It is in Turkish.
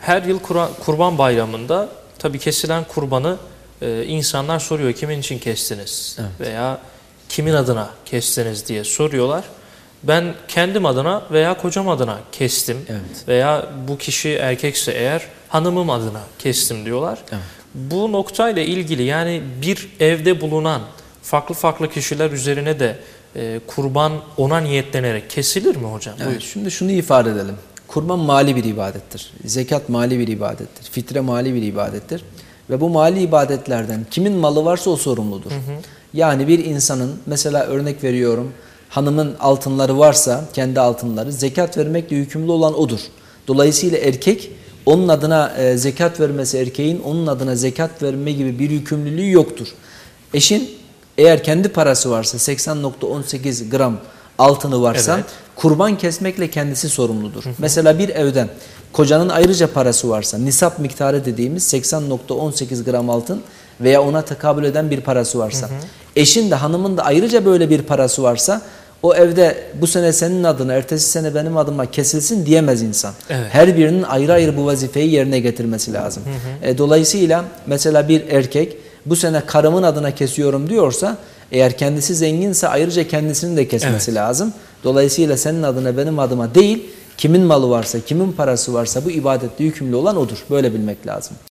Her yıl Kurban Bayramı'nda tabii kesilen kurbanı e, insanlar soruyor kimin için kestiniz Evet. veya kimin adına kestiniz diye soruyorlar. Ben kendim adına veya kocam adına kestim Evet. veya bu kişi erkekse eğer hanımım adına kestim diyorlar. Evet. Bu noktayla ilgili yani bir evde bulunan farklı farklı kişiler üzerine de e, kurban ona niyetlenerek kesilir mi hocam? Evet, Buyur. şimdi şunu ifade edelim. Kurban mali bir ibadettir. Zekat mali bir ibadettir. Fitre mali bir ibadettir. Ve bu mali ibadetlerden kimin malı varsa o sorumludur. Yani bir insanın mesela örnek veriyorum hanımın altınları varsa kendi altınları zekat vermekle yükümlü olan odur. Dolayısıyla erkek onun adına e, zekat vermesi erkeğin onun adına zekat verme gibi bir yükümlülüğü yoktur. Eşin eğer kendi parası varsa 80.18 gram altını varsa Evet. Kurban kesmekle kendisi sorumludur. Mesela bir evden kocanın ayrıca parası varsa nisap miktarı dediğimiz 80.18 gram altın veya ona tekabül eden bir parası varsa eşin de hanımın da ayrıca böyle bir parası varsa o evde bu sene senin adına ertesi sene benim adıma kesilsin diyemez insan. Evet. Her birinin ayrı ayrı bu vazifeyi yerine getirmesi lazım. E, dolayısıyla mesela bir erkek bu sene karımın adına kesiyorum diyorsa eğer kendisi zenginse ayrıca kendisinin de kesmesi lazım. Dolayısıyla senin adına benim adıma değil kimin malı varsa kimin parası varsa bu ibadette yükümlü olan odur. Böyle bilmek lazım.